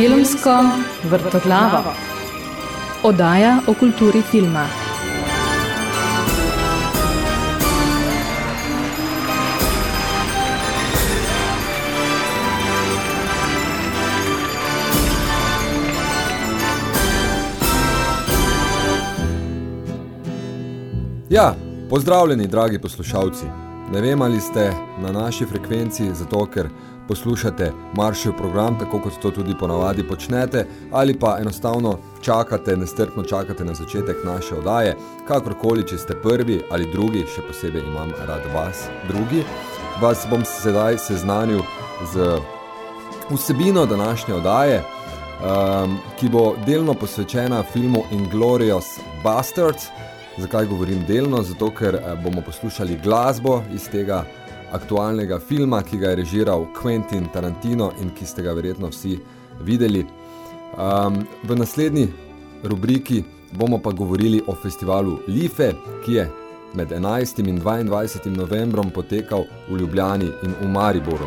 Filmsko vrtoglavo. Oddaja o kulturi filma. Ja, pozdravljeni, dragi poslušalci. Ne vem, ali ste na naši frekvenci, zato ker poslušate maršev program, tako kot to tudi ponavadi počnete, ali pa enostavno čakate, nestrpno čakate na začetek naše odaje, kakorkoli, če ste prvi ali drugi, še posebej imam rad vas, drugi, vas bom sedaj seznanil z vsebino današnje odaje, um, ki bo delno posvečena filmu Inglorious Bastards. Zakaj govorim delno? Zato, ker eh, bomo poslušali glasbo iz tega aktualnega filma, ki ga je režiral Quentin Tarantino in ki ste ga verjetno vsi videli. Um, v naslednji rubriki bomo pa govorili o festivalu Life, ki je med 11. in 22. novembrom potekal v Ljubljani in v Mariboru.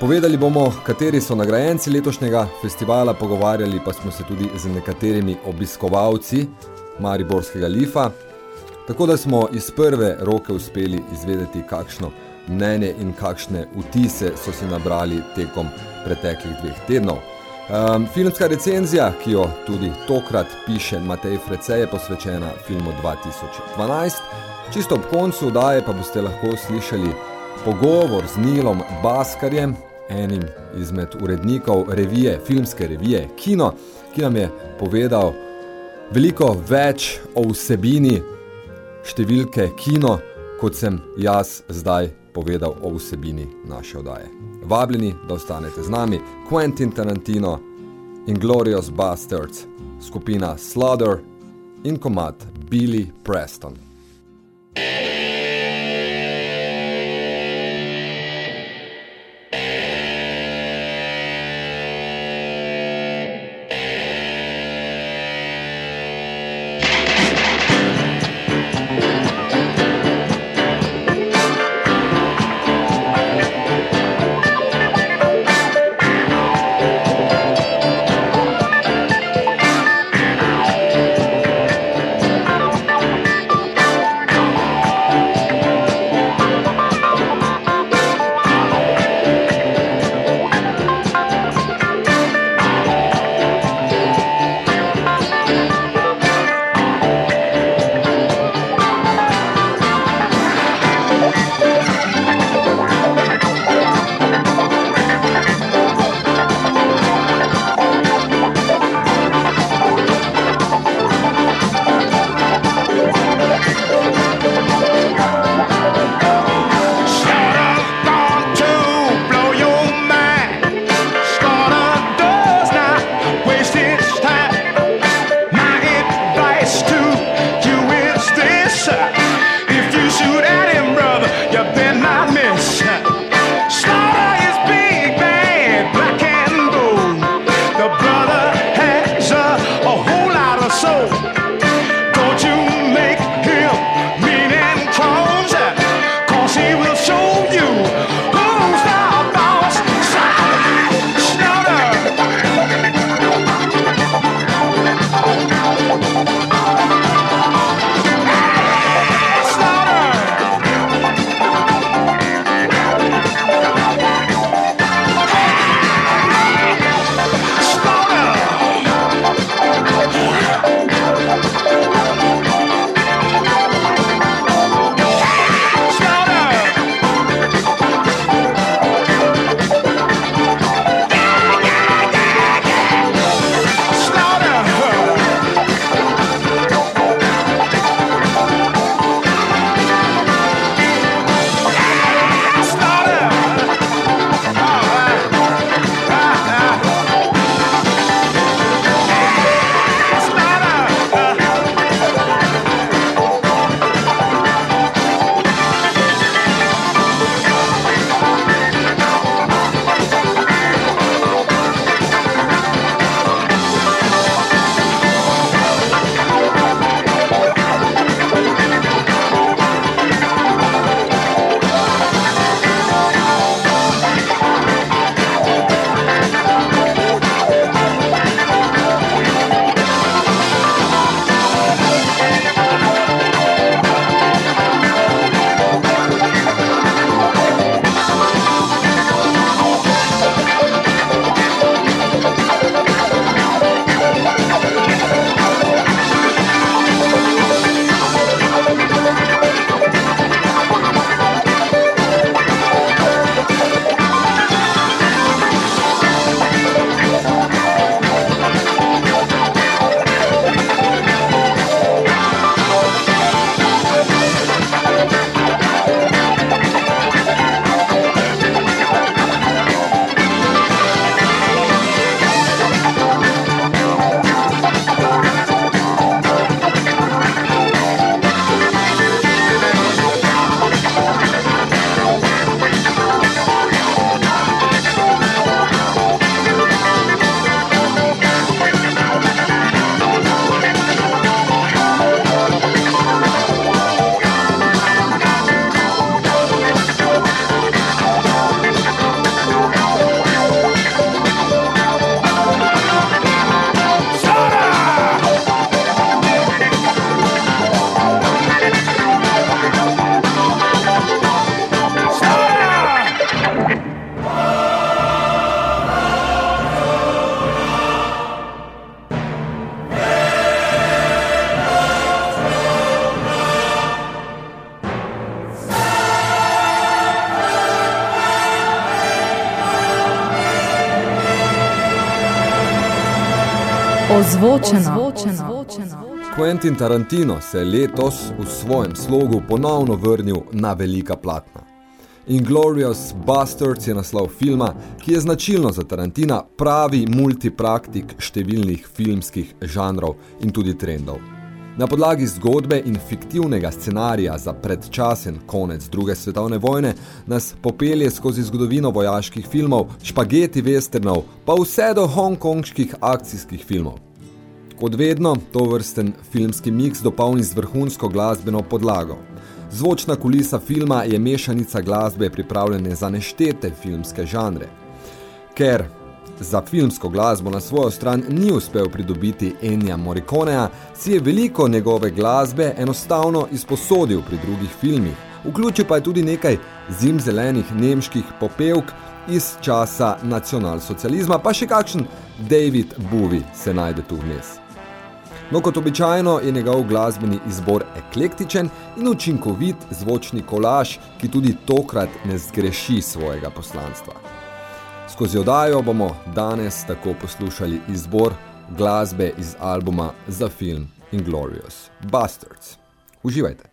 Povedali bomo, kateri so nagrajenci letošnjega festivala, pogovarjali pa smo se tudi z nekaterimi obiskovalci Mariborskega Lifa, Tako da smo iz prve roke uspeli izvedeti, kakšno mnenje in kakšne vtise so si nabrali tekom preteklih dveh tednov. Um, filmska recenzija, ki jo tudi tokrat piše Matej Frece, je posvečena filmu 2012. Čisto ob koncu daje pa boste lahko slišali pogovor z Nilom Baskarjem, enim izmed urednikov revije, filmske revije Kino, ki nam je povedal veliko več o vsebini številke kino, kot sem jaz zdaj povedal o vsebini naše odaje. Vabljeni, da ostanete z nami, Quentin Tarantino, Inglorious Bastards, skupina Slaughter in komat Billy Preston. Ozvočeno. Ozvočeno. Quentin Tarantino se je letos v svojem slogu ponovno vrnil na velika platna. Inglorious Bastards je naslov filma, ki je značilno za Tarantina pravi multipraktik številnih filmskih žanrov in tudi trendov. Na podlagi zgodbe in fiktivnega scenarija za predčasen konec druge svetovne vojne nas popelje skozi zgodovino vojaških filmov, špageti westernov, pa vse do hongkonških akcijskih filmov. Kot vedno, to vrsten filmski miks dopolni z vrhunsko glasbeno podlago. Zvočna kulisa filma je mešanica glasbe pripravljene za neštete filmske žanre. Ker za filmsko glasbo na svojo stran ni uspel pridobiti Ennija Morriconea, si je veliko njegove glasbe enostavno izposodil pri drugih filmih, vključil pa je tudi nekaj zimzelenih nemških popevk iz časa nacionalsocializma, pa še kakšen David Bowie se najde tu vmes. No, kot običajno je njegov glasbeni izbor eklektičen in učinkovit zvočni kolaž, ki tudi tokrat ne zgreši svojega poslanstva. Skozi odajo bomo danes tako poslušali izbor glasbe iz albuma za film Inglorious Bastards. Uživajte!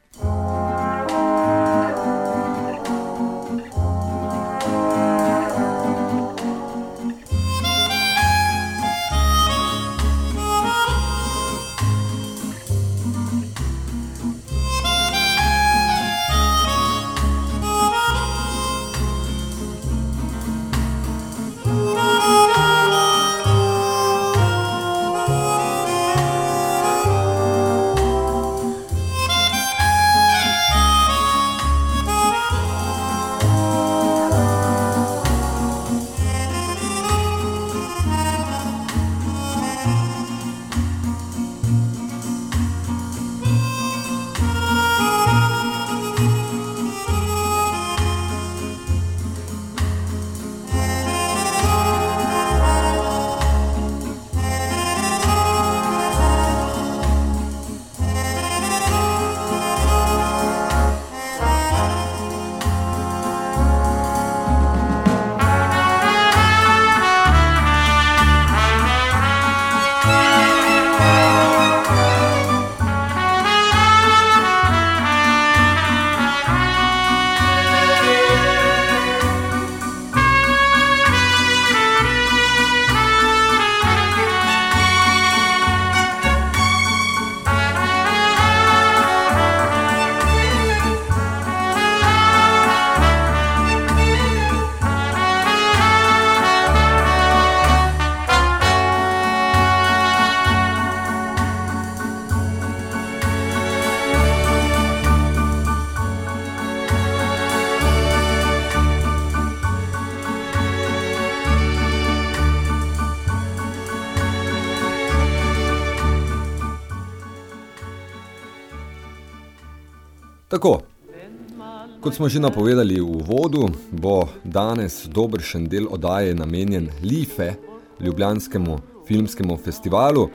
Tako, kot smo že napovedali v uvodu, bo danes dobršen del odaje namenjen Life, Ljubljanskemu filmskemu festivalu,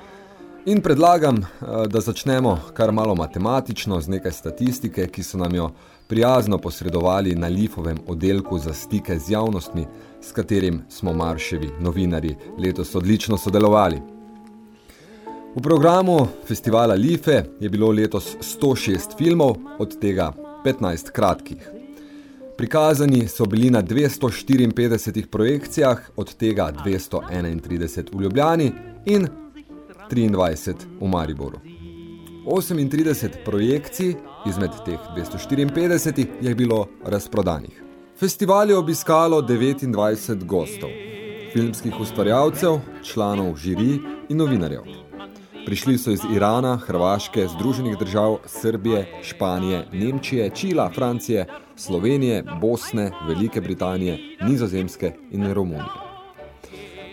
in predlagam, eh, da začnemo kar malo matematično z nekaj statistike, ki so nam jo prijazno posredovali na Lifovem oddelku za stike z javnostmi, s katerim smo Marševi novinari letos odlično sodelovali. V programu festivala Life je bilo letos 106 filmov, od tega 15 kratkih. Prikazani so bili na 254 projekcijah, od tega 231 v Ljubljani in 23 v Mariboru. 38 projekcij izmed teh 254 je bilo razprodanih. Festival je obiskalo 29 gostov, filmskih ustvarjalcev, članov žiri in novinarjev. Prišli so iz Irana, Hrvaške, Združenih držav, Srbije, Španije, Nemčije, Čila, Francije, Slovenije, Bosne, Velike Britanije, Nizozemske in Romunije.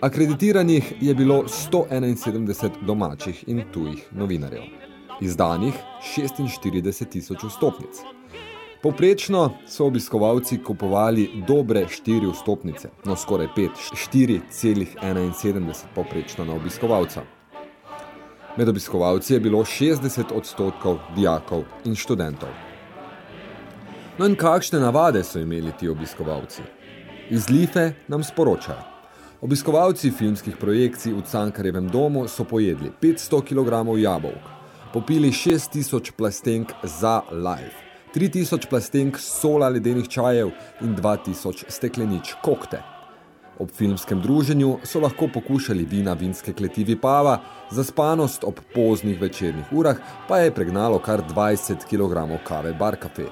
Akreditiranih je bilo 171 domačih in tujih novinarjev. Izdanih 46 tisoč vstopnic. Poprečno so obiskovalci kupovali dobre štiri vstopnice, no skoraj 5, 4,71 poprečno na obiskovalca. Med obiskovalci je bilo 60 odstotkov dijakov in študentov. No in kakšne navade so imeli ti obiskovalci? Iz Life nam sporočajo. Obiskovalci filmskih projekcij v Cankarjevem domu so pojedli 500 kg jabolk, popili 6000 plastenk za live, 3000 plastenk sola ledenih čajev in 2000 steklenič kokte. Ob filmskem druženju so lahko pokušali vina vinske kleti Vipava, zaspanost ob poznih večernih urah pa je pregnalo kar 20 kg kave Bar Cafe.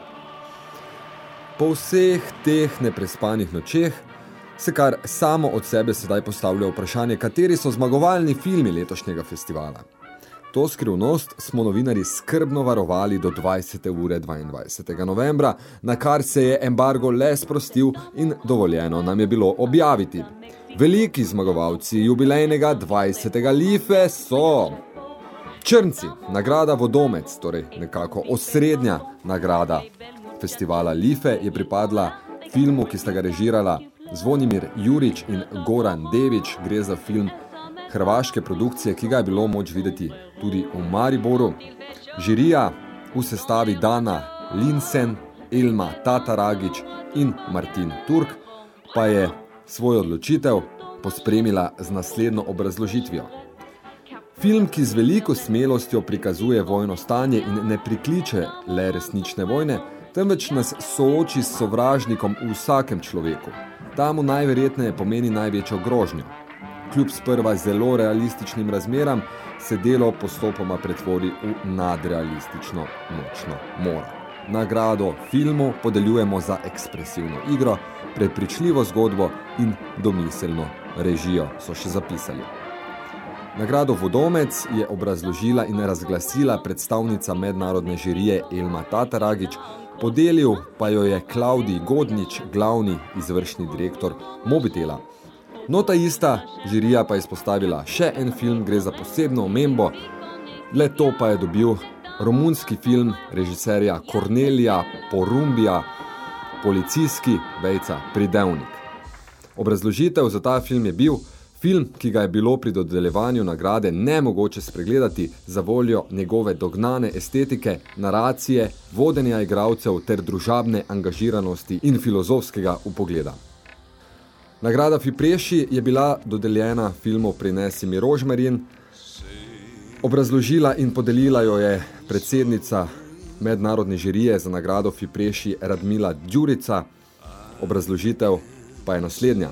Po vseh teh neprespanih nočeh se kar samo od sebe sedaj postavlja vprašanje, kateri so zmagovalni filmi letošnjega festivala. To skrivnost smo novinari skrbno varovali do 20. ure 22. novembra, na kar se je embargo le sprostil in dovoljeno nam je bilo objaviti. Veliki zmagovalci jubilejnega 20. life so... Črnci, nagrada Vodomec, torej nekako osrednja nagrada festivala Life, je pripadla filmu, ki sta ga režirala Zvonimir Jurič in Goran Devič. Gre za film hrvaške produkcije, ki ga je bilo moč videti tudi v Mariboru. Žirija v sestavi Dana Linsen, Ilma Tataragič in Martin Turk pa je svoj odločitev pospremila z naslednjo obrazložitvijo. Film, ki z veliko smelostjo prikazuje vojno stanje in ne prikliče le resnične vojne, temveč nas sooči s sovražnikom v vsakem človeku. Tamu najverjetneje pomeni največjo grožnjo kljub sprva zelo realističnim razmeram, se delo postopoma pretvori v nadrealistično nočno moro. Nagrado filmu podeljujemo za ekspresivno igro, prepričljivo zgodbo in domiselno režijo, so še zapisali. Nagrado Vodomec je obrazložila in razglasila predstavnica mednarodne žirije Elma Tataragič, podelil pa jo je Klaudij Godnič, glavni izvršni direktor Mobitela, No, ta ista žirija pa je izpostavila še en film, gre za posebno omembo, le to pa je dobil romunski film režiserja Cornelia Porumbija, policijski vejca Pridevnik. Obrazložitev za ta film je bil film, ki ga je bilo pri dodeljevanju nagrade nemogoče spregledati za voljo njegove dognane estetike, naracije, vodenja igralcev ter družabne angažiranosti in filozofskega upogleda. Nagrada Fipreši je bila dodeljena filmu Prinesi mi Rožmarin. Obrazložila in podelila jo je predsednica mednarodne žirije za nagrado Fipreši Radmila Đurica. Obrazložitev pa je naslednja.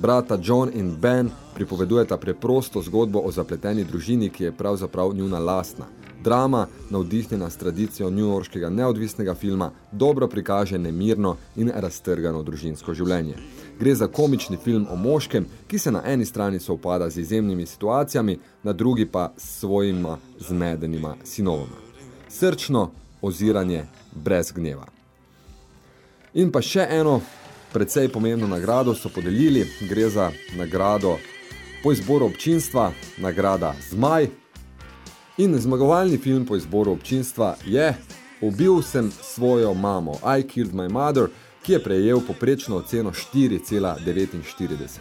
Brata John in Ben pripovedujeta preprosto zgodbo o zapleteni družini, ki je pravzaprav njuna lastna. Drama, navdihnjena s tradicijo newyorškega neodvisnega filma, dobro prikaže nemirno in raztrgano družinsko življenje. Gre za komični film o moškem, ki se na eni strani sovpada z izjemnimi situacijami, na drugi pa s svojima zmedenima sinovoma. Srčno oziranje brez gneva. In pa še eno precej pomembno nagrado so podelili, gre za nagrado po izboru občinstva, nagrada Zmaj, In zmagovalni film po izboru občinstva je Ubil sem svojo mamo, I Killed My Mother, ki je prejel poprečno oceno 4,49.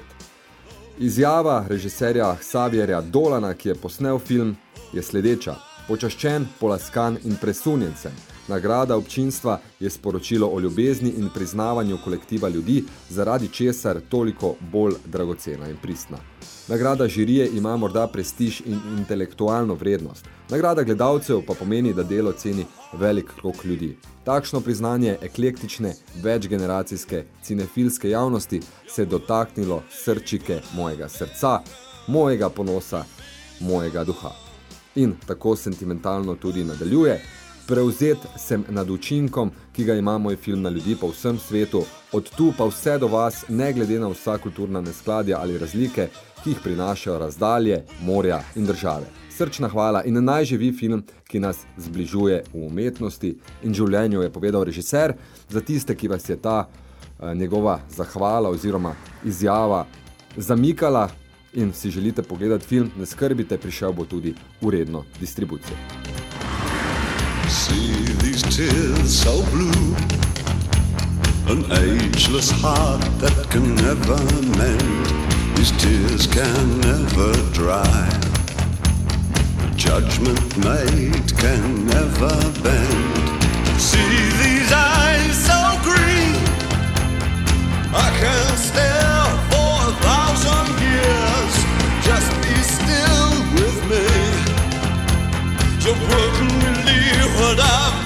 Izjava režiserja Xavierja Dolana, ki je posnel film, je sledeča. Počaščen, polaskan in presunjen sem. Nagrada občinstva je sporočilo o ljubezni in priznavanju kolektiva ljudi, zaradi česar toliko bolj dragocena in pristna. Nagrada žirije ima morda prestiž in intelektualno vrednost. Nagrada gledalcev pa pomeni, da delo ceni velik krok ljudi. Takšno priznanje eklektične, večgeneracijske, cinefilske javnosti se je dotaknilo srčike mojega srca, mojega ponosa, mojega duha. In tako sentimentalno tudi nadaljuje, Prevzet sem nad učinkom, ki ga ima moj film na ljudi po vsem svetu, od tu pa vse do vas, ne glede na vsa kulturna neskladja ali razlike, ki jih prinašajo razdalje, morja in države. Srčna hvala in naj živi film, ki nas zbližuje v umetnosti in življenju, je povedal režiser, za tiste, ki vas je ta eh, njegova zahvala oziroma izjava zamikala in si želite pogledati film, ne skrbite, prišel bo tudi uredno distribucijo. See these tears so blue. An ageless heart that can never mend. These tears can never dry. A Judgment made can never bend. See these eyes so green. I can stare for a thousand years. O you wouldn't believe what I've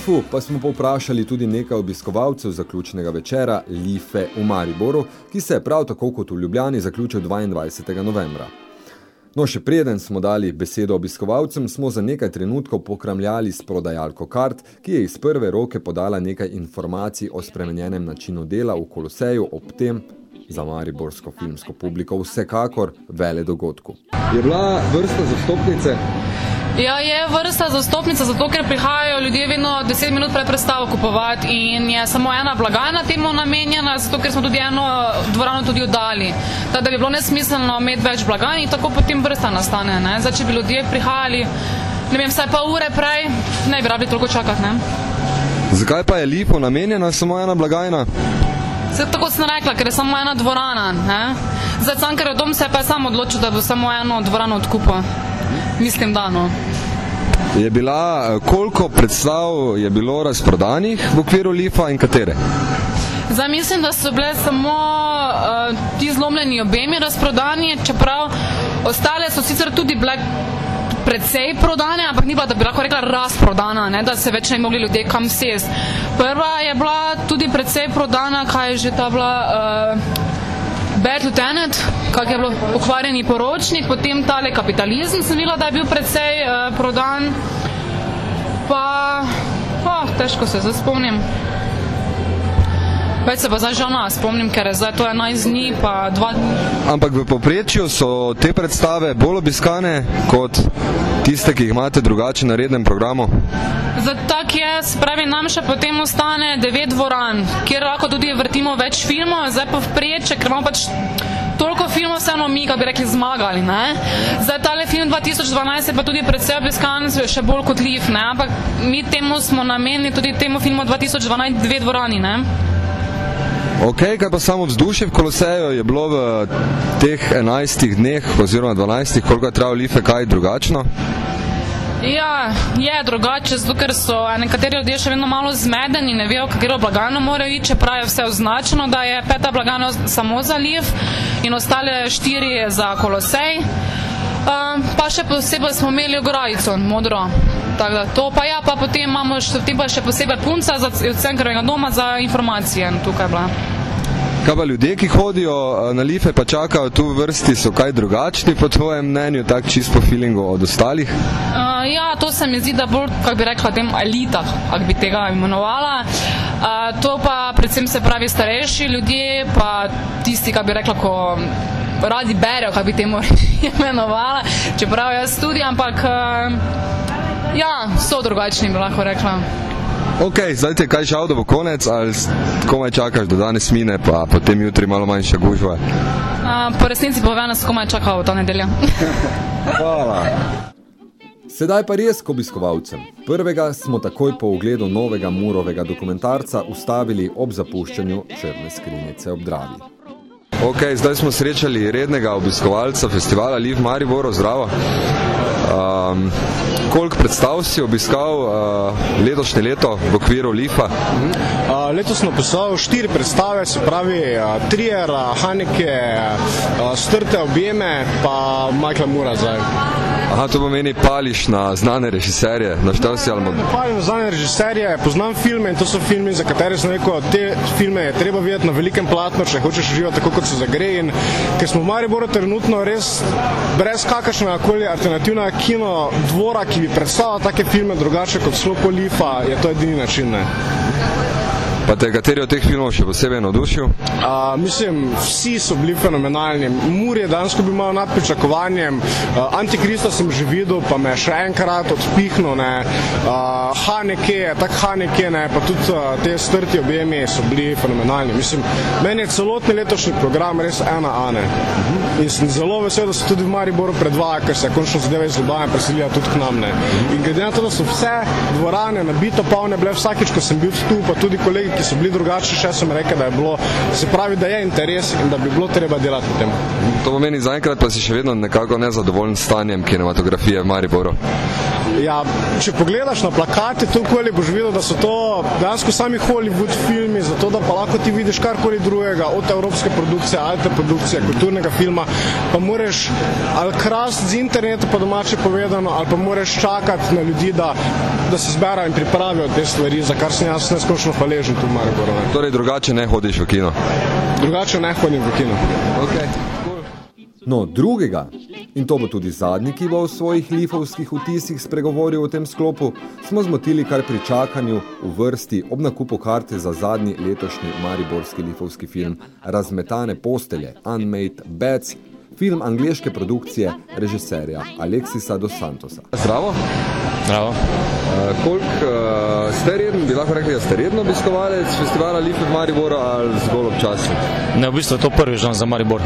Lifu pa smo povprašali tudi nekaj obiskovalcev zaključnega večera Life v Mariboru, ki se je prav tako kot v Ljubljani zaključil 22. novembra. No, še preden smo dali besedo obiskovalcem, smo za nekaj trenutkov pokramljali s prodajalko kart, ki je iz prve roke podala nekaj informacij o spremenjenem načinu dela v Koloseju ob tem, za mariborsko filmsko publiko vsekakor vele dogodku. Je bila vrsta zastopnice? Ja, je vrsta zastopnica, zato ker prihajajo ljudje vedno 10 minut pred predstavo kupovati in je samo ena blagajna temu namenjena, zato ker smo tudi eno dvorano tudi oddali. Tako da bi bilo nesmiselno imeti več blagajn in tako potem vrsta nastane. Ne? Zdaj, če bi ljudje prihajali, ne vem, vsaj pa ure prej, ne bi rabili toliko čakati. Ne? Zakaj pa je lipo namenjena samo ena blagajna? Se, tako sem rekla, ker je samo ena dvorana. Ne? Zdaj, Cankarjev dom se je pa sam odločil, da bo samo eno dvorano odkupil. Mislim, da no. Je bila, koliko predstav je bilo razprodanih v okviru Lifa in katere? Zdaj mislim, da so bile samo uh, ti zlomljeni obemi razprodani, čeprav ostale so sicer tudi bile precej prodane, ampak ni bila, da bi lahko rekla razprodana, ne, da se več ne mogli ljudje kam sest. Prva je bila tudi precej prodana, kaj je že ta bila. Uh, Bad Lieutenant, kak je bilo pokvarjeni poročnik, potem tale kapitalizem sem videla, da je bil precej uh, prodan. Pa, oh, težko se zaspomnim. Več se pa zdaj žal nas spomnim, ker je zdaj to 11 dni, pa 2 dni. Ampak v poprečju so te predstave bolj obiskane kot tiste, ki jih imate drugače na rednem programu? Zato tak je, spravi nam še potem ostane 9 dvoran, kjer lahko tudi vrtimo več filmov, zdaj pa vpreče, ker imamo pač toliko filmov vseeno mi, kako bi rekli, zmagali. Ne? Zdaj tale film 2012 je pa tudi predvsej obiskan, še bolj kot Liv, ne? ampak mi temu smo namenili tudi temu filmu 2012 dve dvorani. Ne? Ok, kaj pa samo vzdušje v Koloseju je bilo v teh 11 dneh oziroma 12, koliko je trajalo Life, kaj drugačno? Ja, je drugače, zato ker so nekateri ljudje še vedno malo zmedeni, ne vejo, katero blagajno morajo iti, čeprav je vse označeno, da je peta blagajna samo za Liv in ostale štiri za Kolosej. Um, pa še posebej smo imeli ograjico, modro. Tako da to pa ja, pa potem imamo še, pa še posebej punca za Cankarovega doma za informacije tukaj bila. Kaj pa ljudje, ki hodijo na life pa čakajo tu v vrsti, so kaj drugačni po tvojem mnenju, tak čist po feelingu od ostalih? Uh, ja, to se mi zdi, da bolj, kako bi rekla, tem elitah, ako bi tega imenovala. Uh, to pa predvsem se pravi starejši ljudje, pa tisti, kako bi rekla, ko radi berejo, kako bi temu imenovala, čeprav jaz tudi, ampak uh, ja, so drugačni, bi lahko rekla. Ok, zdaj ti kaj žal, da bo konec, ali komaj čakaš, da danes mine, pa potem jutri malo manjša gužva? Uh, po resnici povem, da sem komaj čakal ta nedelja. Hvala. Sedaj pa res k obiskovalcem. Prvega smo takoj po ogledu novega Murovega dokumentarca ustavili ob zapuščanju črne skrinjice ob Dravi. Ok, zdaj smo srečali rednega obiskovalca festivala Liv Mariboro, zdravo. Um, koliko predstav si obiskal uh, letošnje leto v okviru Lifa? Uh, letos sem opisal štiri predstave, se pravi uh, Trier, Haneke, uh, Strte objeme, pa Michael Mura zdaj. Aha, to pomeni pališ na znane režiserje, naštel si ali Ne palim na znane režiserje, poznam filme in to so filmi, za katere sem rekel, te filme je treba videti na velikem platnu, če hočeš živeti tako, kot se zagre. In ker smo v Mariboru trenutno res brez kakršnega koli alternativnega kino dvora, ki bi predstavljal take filme drugače kot Slopo Lifa, je to edini način. Ne? Pa te kateri od teh filmov še posebej navdušil? Uh, mislim, vsi so bili fenomenalni. Mur je danes bil malo nad pričakovanjem. Uh, Antikrista sem že videl, pa me še enkrat odpihnil. Uh, Haneke, tak Haneke, ne, pa tudi uh, te strti objemi so bili fenomenalni. Mislim, meni je celotni letošnji program res ena ane. In sem zelo vesel, da so tudi v Mariboru predvaja, ker se je končno zadeva iz Ljubljana preselila tudi k nam. Ne. In glede na to, da so vse dvorane nabito polne, bile vsakič, ko sem bil tu, pa tudi kolegi ki so bili drugačni, še sem rekel, da je bilo, se pravi, da je interes in da bi bilo treba delati na tem. To pomeni, zaenkrat pa si še vedno nekako nezadovoljen stanjem kinematografije v Mariboru. Ja, če pogledaš na plakate, tukaj boš videl, da so to dejansko sami Hollywood filmi, zato da pa lahko ti vidiš karkoli drugega, od evropske produkcije, alte produkcije, kulturnega filma, pa moraš ali krast z interneta, pa domače povedano, ali pa moraš čakati na ljudi, da, da se zberajo in pripravijo te stvari, za kar sem jaz neskončno hvaležen tu v Mariboru. Torej, drugače ne hodiš v kino? Drugače ne hodim v kino. Okay. No, drugega, in to bo tudi zadnji, ki bo v svojih lifovskih vtisih spregovoril o tem sklopu, smo zmotili kar pri čakanju v vrsti ob nakupu karte za zadnji letošnji mariborski lifovski film Razmetane postelje, Unmade Beds, film angleške produkcije režiserja Aleksisa dos Santosa. Zdravo. Zdravo. Uh, koliko uh, ste redno, bi lahko rekli, da ste redno obiskovalec festivala Life v Mariboru ali zgolj občasno? Ne, v bistvu je to prvič dan za Maribor.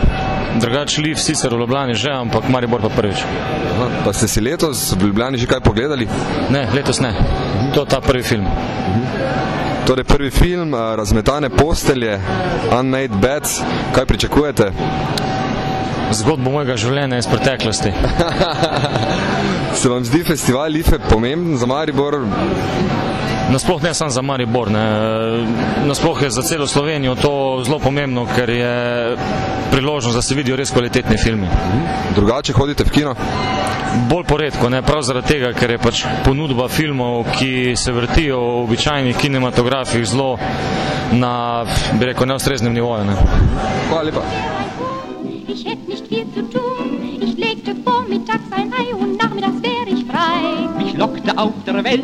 Drugač Life sicer v Ljubljani že, ampak Maribor pa prvič. Aha, pa ste si letos v Ljubljani že kaj pogledali? Ne, letos ne. To je ta prvi film. Torej, prvi film, uh, Razmetane postelje, Unmade Beds, kaj pričakujete? Zgodbo mojega življenja iz preteklosti. Se vam zdi festival Life pomemben za Maribor? Nasploh ne samo za Maribor, ne. nasploh je za celo Slovenijo to zelo pomembno, ker je priložnost, da se vidijo res kvalitetni filmi. Drugače hodite v kino? Bolj poredko, ne prav zaradi tega, ker je pač ponudba filmov, ki se vrtijo v običajnih kinematografih zelo na, bi rekel, neustreznem nivoju. Ne. Hvala lepa. Ein Ei und nachmittags wäre ich frei. Mich lockte auf der Welt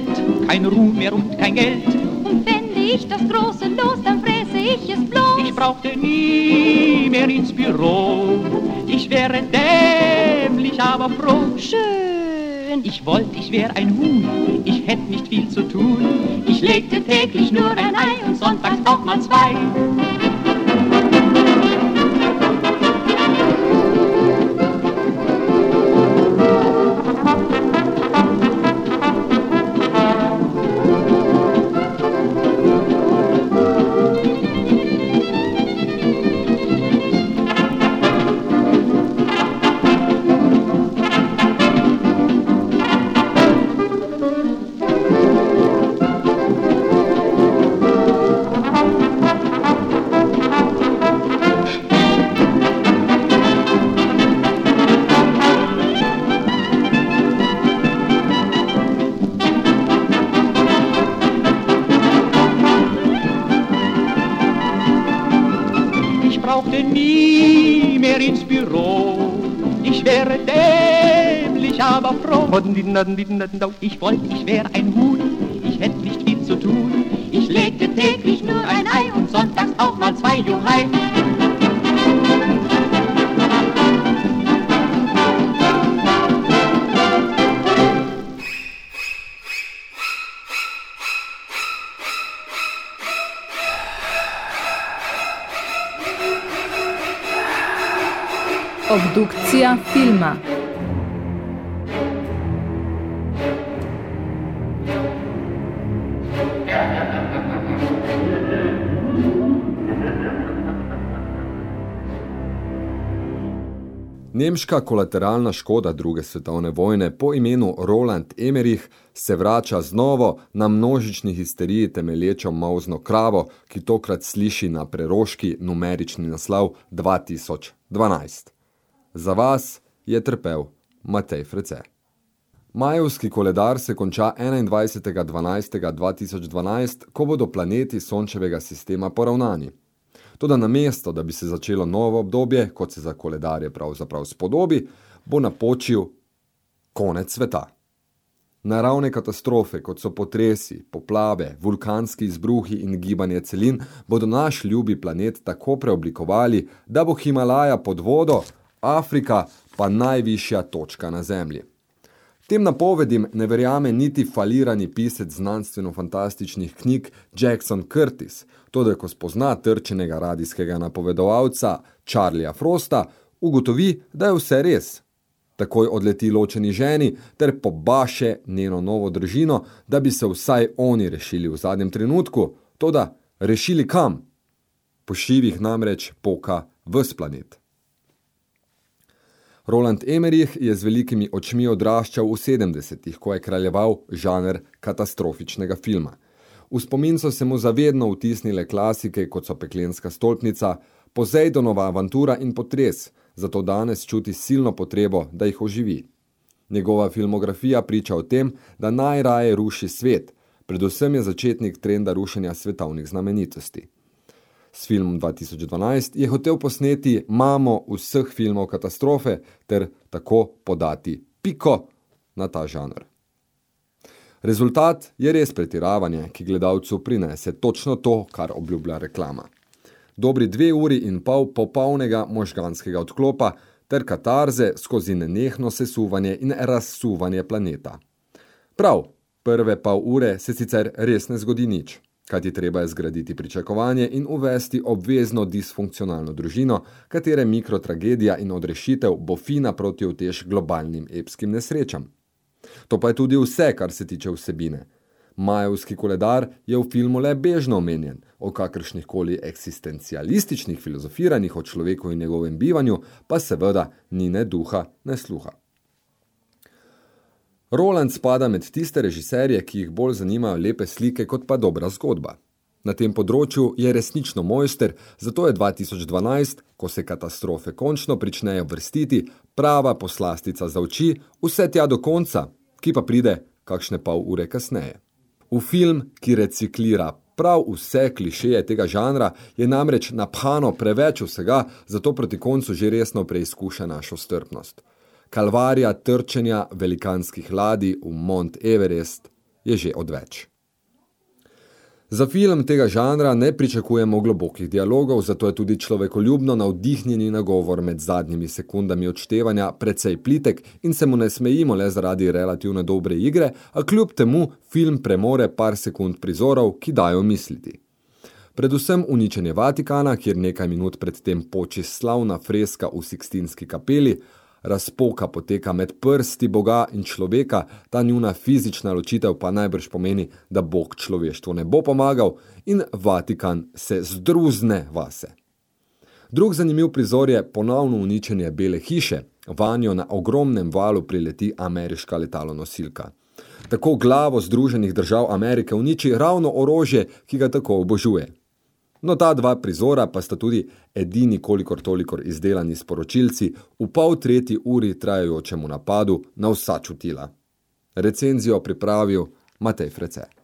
kein Ruhm mehr und kein Geld. Und fände ich das große Los, dann fräße ich es bloß. Ich brauchte nie mehr ins Büro. Ich wäre dämlich, aber froh. Schön. Ich wollte, ich wäre ein Huhn. Ich hätte nicht viel zu tun. Ich legte täglich nur ein Ei und sonntags auch mal zwei. Büro. Ich wäre dämlich, aber froh. Ich wollte, ich wäre ein Huhn, ich hätte nicht viel zu tun. Ich legte täglich nur ein Ei und sonntags auch mal zwei Juhai. Obdukcija filma. Nemška kolateralna škoda druge svetovne vojne po imenu Roland Emmerich se vrača znovo na množični histeriji temelječo mauzno kravo, ki tokrat sliši na preroški numerični naslov 2012. Za vas je trpel Matej Frece. Majevski koledar se konča 21.12.2012, ko bodo planeti Sončevega sistema poravnani. Toda na mesto, da bi se začelo novo obdobje, kot se za koledarje pravzaprav spodobi, bo napočil konec sveta. Naravne katastrofe, kot so potresi, poplave, vulkanski izbruhi in gibanje celin, bodo naš ljubi planet tako preoblikovali, da bo Himalaja pod vodo, Afrika pa najvišja točka na Zemlji. Tem napovedim ne verjame niti falirani pisec znanstveno-fantastičnih knjig Jackson Curtis, to da ko spozna trčenega radijskega napovedovalca Charlieja Frosta, ugotovi, da je vse res. Takoj odleti ločeni ženi ter pobaše njeno novo držino, da bi se vsaj oni rešili v zadnjem trenutku, to da Rešili kam? Po šivih namreč poka ves planet. Roland Emmerich je z velikimi očmi odraščal v 70-ih, ko je kraljeval žaner katastrofičnega filma. V spomin so se mu zavedno vtisnile klasike, kot so Peklenska stolpnica, Poseidonova avantura in potres, zato danes čuti silno potrebo, da jih oživi. Njegova filmografija priča o tem, da najraje ruši svet, predvsem je začetnik trenda rušenja svetovnih znamenitosti. S filmom 2012 je hotel posneti mamo vseh filmov katastrofe ter tako podati piko na ta žanr. Rezultat je res pretiravanje, ki gledalcu prinese točno to, kar obljublja reklama. Dobri dve uri in pol popolnega možganskega odklopa ter katarze skozi nenehno sesuvanje in razsuvanje planeta. Prav, prve pol ure se sicer res ne zgodi nič kajti treba je zgraditi pričakovanje in uvesti obvezno disfunkcionalno družino, katere mikrotragedija in odrešitev bo fina proti vtež globalnim epskim nesrečam. To pa je tudi vse, kar se tiče vsebine. Majevski koledar je v filmu le bežno omenjen, o kakršnih koli eksistencialističnih filozofiranjih o človeku in njegovem bivanju pa seveda ni ne duha, ne sluha. Roland spada med tiste režiserje, ki jih bolj zanimajo lepe slike kot pa dobra zgodba. Na tem področju je resnično mojster, zato je 2012, ko se katastrofe končno pričnejo vrstiti, prava poslastica za oči, vse tja do konca, ki pa pride kakšne pol ure kasneje. V film, ki reciklira prav vse klišeje tega žanra, je namreč naphano preveč vsega, zato proti koncu že resno preizkuša našo strpnost kalvarija trčenja velikanskih ladij v Mont Everest je že odveč. Za film tega žanra ne pričakujemo globokih dialogov, zato je tudi človekoljubno navdihnjeni nagovor med zadnjimi sekundami odštevanja precej plitek in se mu ne smejimo le zaradi relativno dobre igre, a kljub temu film premore par sekund prizorov, ki dajo misliti. Predvsem uničenje Vatikana, kjer nekaj minut predtem poči slavna freska v Sikstinski kapeli, razpoka poteka med prsti Boga in človeka, ta njuna fizična ločitev pa najbrž pomeni, da Bog človeštvu ne bo pomagal in Vatikan se zdruzne vase. Drug zanimiv prizor je ponovno uničenje Bele hiše, vanjo na ogromnem valu prileti ameriška letalonosilka. Tako glavo Združenih držav Amerike uniči ravno orožje, ki ga tako obožuje. No, ta dva prizora pa sta tudi edini kolikor tolikor izdelani sporočilci v pol tretji uri trajajočemu napadu na vsa čutila. Recenzijo pripravil Matej Frece.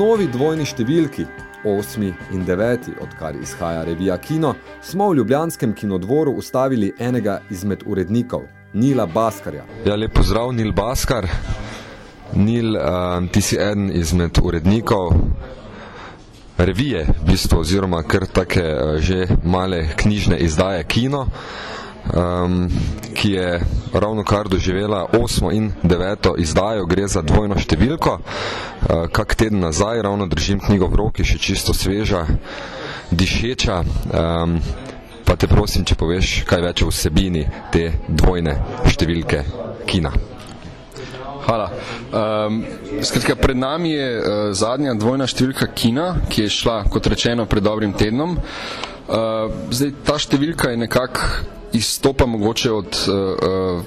Novi dvojni številki, osmi in deveti, odkar izhaja revija Kino, smo v Ljubljanskem kinodvoru ustavili enega izmed urednikov, Nila Baskarja. Ja, lep pozdrav, Nil Baskar. Nil, uh, ti si eden izmed urednikov revije, v bistvu, oziroma kar take uh, že male knjižne izdaje Kino um, ki je ravno kar doživela 8. in 9. izdajo, gre za dvojno številko. Uh, kak teden nazaj, ravno držim knjigo v roki, še čisto sveža, dišeča. Um, pa te prosim, če poveš kaj več o vsebini te dvojne številke kina. Hvala. Um, skratka, pred nami je uh, zadnja dvojna številka kina, ki je šla, kot rečeno, pred dobrim tednom. Uh, zdaj, ta številka je nekako izstopa mogoče od uh,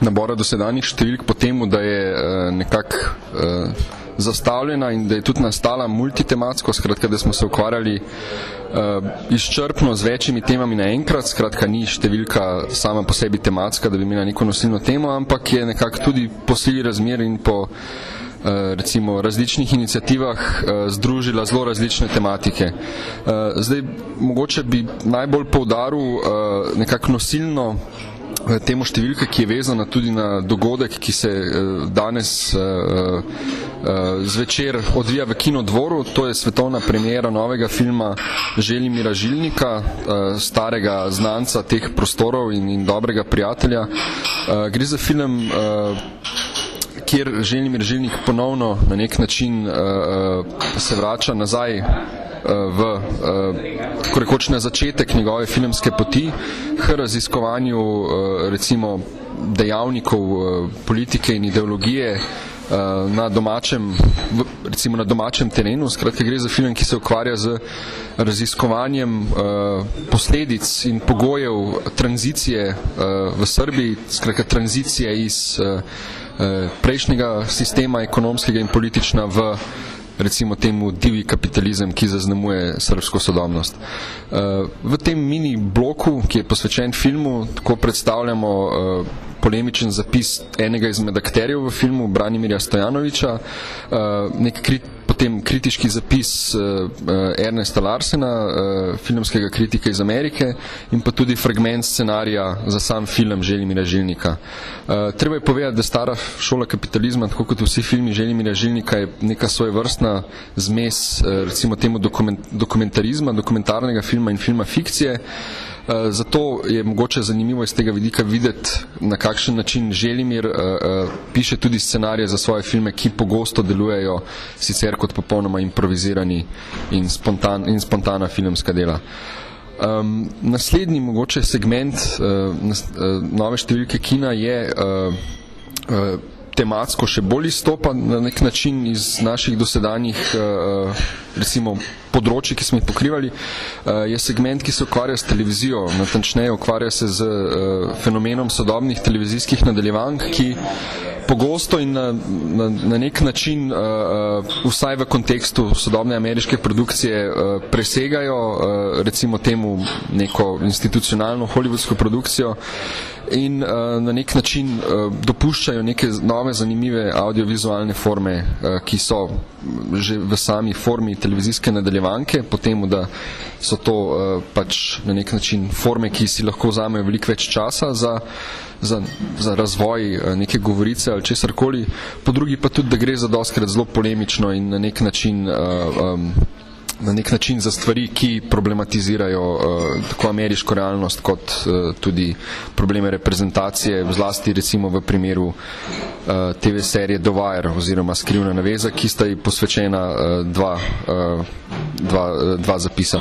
nabora dosedanjih številk po temu, da je uh, nekako uh, zastavljena in da je tudi nastala multitematsko, skratka, da smo se ukvarjali uh, izčrpno z večjimi temami naenkrat, skratka, ni številka sama po sebi tematska, da bi imela neko nosilno temo, ampak je nekako tudi po sili razmer in po recimo različnih inicijativah združila zelo različne tematike. Zdaj, mogoče bi najbolj poudaril nekako nosilno temu številke, ki je vezana tudi na dogodek, ki se danes zvečer odvija v kinodvoru. To je svetovna premiera novega filma Želimira Žilnika, starega znanca teh prostorov in, in dobrega prijatelja. Gre za film kjer Želimir Žilnik ponovno na nek način uh, se vrača nazaj v, tako rekoč na začetek njegove filmske poti k raziskovanju recimo dejavnikov politike in ideologije na domačem, recimo na domačem terenu. Skratka, gre za film, ki se ukvarja z raziskovanjem posledic in pogojev tranzicije v Srbiji, skratka tranzicije iz prejšnjega sistema ekonomskega in politična v recimo temu divi kapitalizem, ki zaznamuje srpsko sodobnost. Eh, v tem mini bloku, ki je posvečen filmu, tako predstavljamo eh, polemičen zapis enega izmed akterjev v filmu, Branimirja Stojanoviča, eh, nek krit potem kritiški zapis uh, Ernesta Larsena, uh, filmskega kritika iz Amerike in pa tudi fragment scenarija za sam film Želimira Žilnika. Uh, treba je povedati, da stara šola kapitalizma, tako kot vsi filmi Želimira Žilnika, je neka svoje vrstna zmes, uh, recimo temu dokument, dokumentarizma, dokumentarnega filma in filma fikcije. Eh, zato je mogoče zanimivo iz tega vidika videti, na kakšen način Želimir uh, uh, piše tudi scenarije za svoje filme, ki pogosto delujejo sicer kot popolnoma improvizirani in, spontan, in spontana filmska dela. Um, naslednji mogoče segment uh, nas, uh, nove številke kina je uh, uh, tematsko še bolj izstopa na nek način iz naših dosedanjih uh, recimo področji, ki smo jih pokrivali, uh, je segment, ki se ukvarja s televizijo, natančneje ukvarja se z fenomenom sodobnih televizijskih nadaljevank, ki pogosto in na, na, na nek način, uh, uh, vsaj v kontekstu sodobne ameriške produkcije, uh, presegajo uh, recimo temu neko institucionalno hollywoodsko produkcijo in uh, na nek način uh, dopuščajo neke nove zanimive audiovizualne forme, uh, ki so že v sami formi televizijske nadaljevanke, potem, da so to uh, pač na nek način forme, ki si lahko vzamejo veliko več časa za, za, za razvoj uh, neke govorice ali česarkoli, po drugi pa tudi, da gre za doskrat zelo polemično in na nek način uh, um, na nek način za stvari, ki problematizirajo uh, tako ameriško realnost, kot uh, tudi probleme reprezentacije, zlasti recimo v primeru uh, TV serije The Wire oziroma Skrivna naveza, ki sta ji posvečena uh, dva, uh, dva, uh, dva zapisa.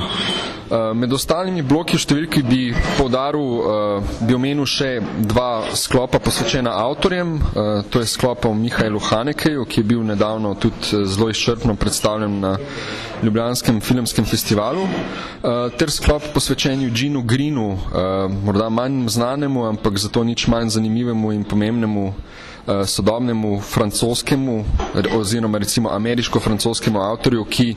Uh, med ostalimi bloki številki bi podaril, uh, bi omenil še dva sklopa posvečena avtorjem. Uh, to je sklop o Mihajlu Hanekeju, ki je bil nedavno tudi zelo izčrpno predstavljen na Ljubljanskem filmskem festivalu, uh, ter sklop posvečen Eugenu Greenu, uh, morda manj znanemu, ampak zato nič manj zanimivemu in pomembnemu uh, sodobnemu francoskemu oziroma recimo ameriško-francoskemu avtorju, ki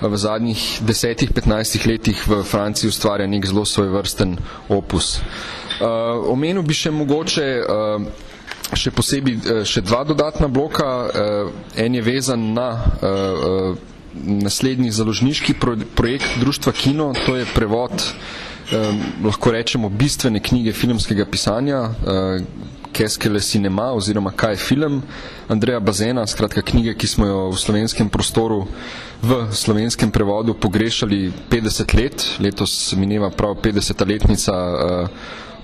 v zadnjih desetih, petnajstih letih v Franciji ustvarja nek zelo svoj vrsten opus. Uh, omenil bi še mogoče uh, še posebej še dva dodatna bloka. En je vezan na naslednji založniški pro, projekt Društva Kino, to je prevod, eh, lahko rečemo, bistvene knjige filmskega pisanja, eh, Keskele cinema oziroma kaj je film Andreja Bazena, skratka knjige, ki smo jo v slovenskem prostoru v slovenskem prevodu pogrešali 50 let, letos mineva prav 50. letnica uh,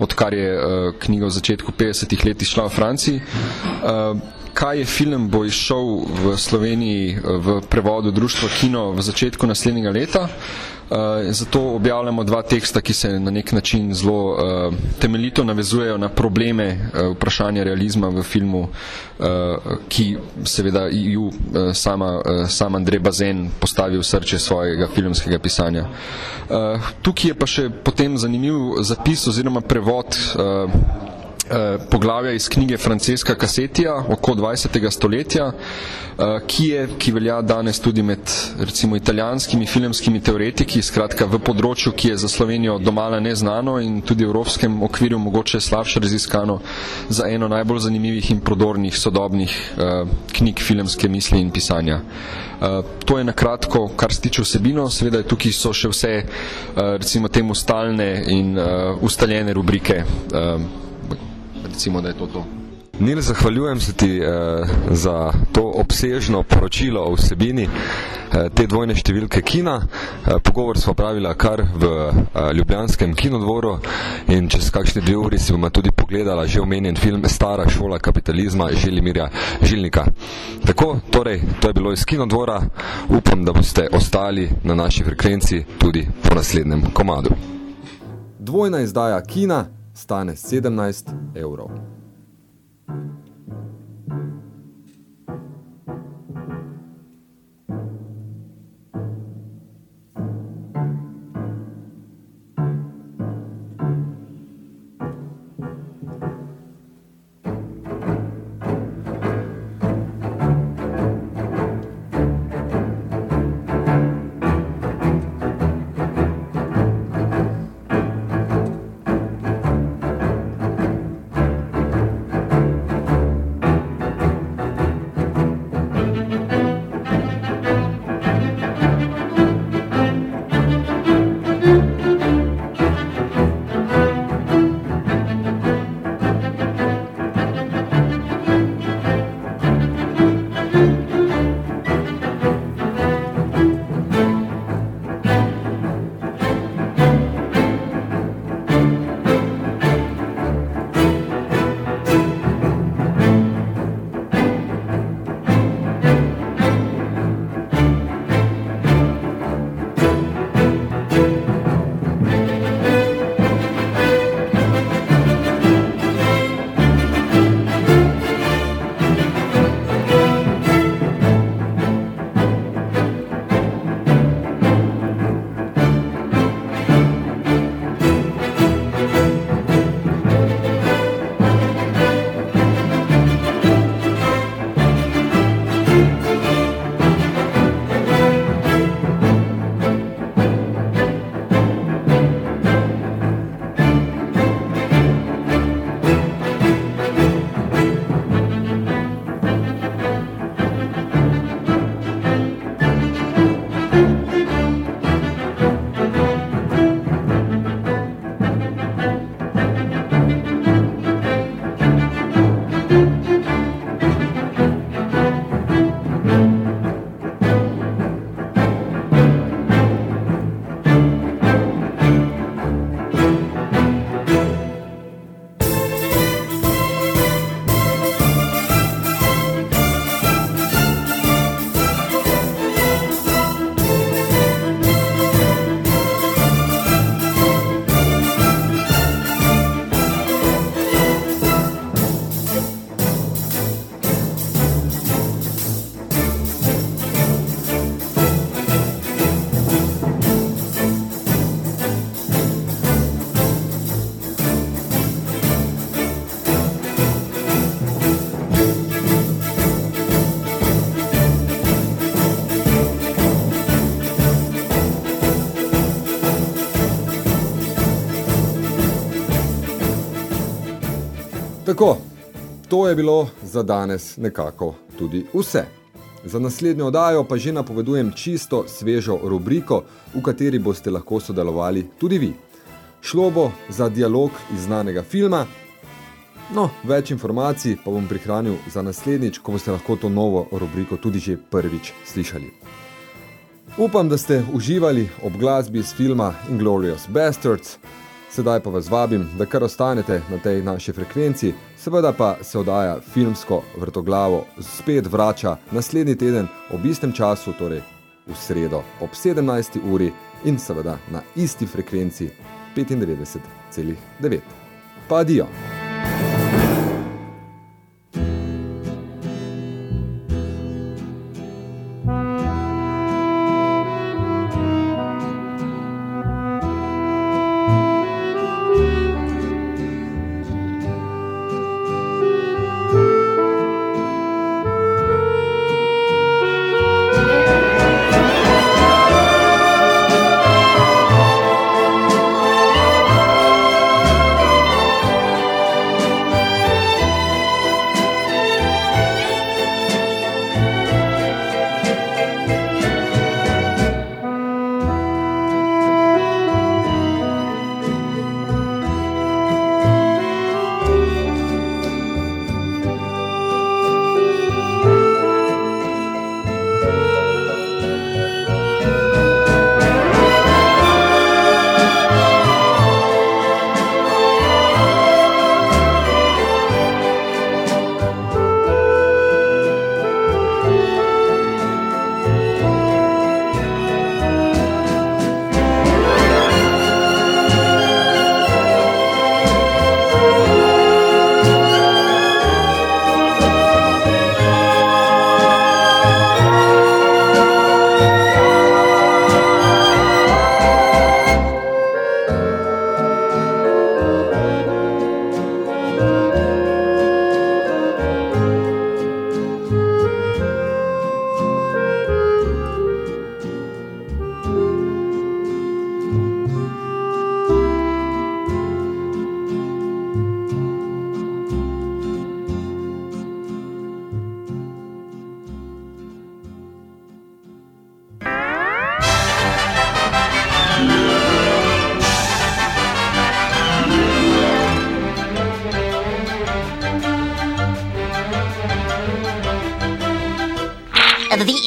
odkar je uh, knjiga v začetku 50-ih let išla v Franciji. Uh, kaj je film, bo išel v Sloveniji v prevodu Društva Kino v začetku naslednjega leta. Uh, zato objavljamo dva teksta, ki se na nek način zelo uh, temeljito navezujejo na probleme vprašanja realizma v filmu, ki seveda ju sama, sam Andrej Bazen postavi v srče svojega filmskega pisanja. Tukaj je pa še potem zanimiv zapis oziroma prevod Eh, poglavja iz knjige Franceska Kasetija oko 20. stoletja, eh, ki, je, ki velja danes tudi med recimo italijanskimi filmskimi teoretiki, skratka v področju, ki je za Slovenijo domala neznano in tudi v evropskem okvirju mogoče slabše raziskano za eno najbolj zanimivih in prodornih sodobnih uh, knjig filmske misli in pisanja. To je nakratko, kar se tiče vsebino, seveda tukaj so še vse recimo temu stalne in ustaljene rubrike recimo, da je to to. Nil, zahvaljujem se ti eh, za to obsežno poročilo o vsebini eh, te dvojne številke kina. Eh, pogovor smo pravila kar v eh, Ljubljanskem kinodvoru in čez kakšne dve uri si bomo tudi pogledala že omenjen film Stara šola kapitalizma Želimirja Žilnika. Tako, torej, to je bilo iz kinodvora. Upam, da boste ostali na naši frekvenci tudi po naslednjem komadu. Dvojna izdaja kina stane 17 evrov. Tako, To je bilo za danes nekako tudi vse. Za naslednjo odajo pa že napovedujem čisto svežo rubriko, v kateri boste lahko sodelovali tudi vi. Šlo bo za dialog iz znanega filma, no, več informacij pa bom prihranil za naslednjič, ko boste lahko to novo rubriko tudi že prvič slišali. Upam, da ste uživali ob glasbi iz filma Inglorious Bastards, sedaj pa vas vabim, da kar ostanete na tej naši frekvenci, seveda pa se odaja filmsko vrtoglavo spet vrača naslednji teden ob istem času, torej v sredo ob 17. uri in seveda na isti frekvenci 95,9. Pa adijo!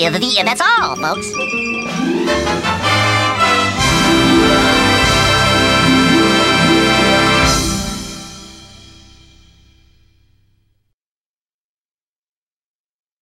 The, the, that's all, folks.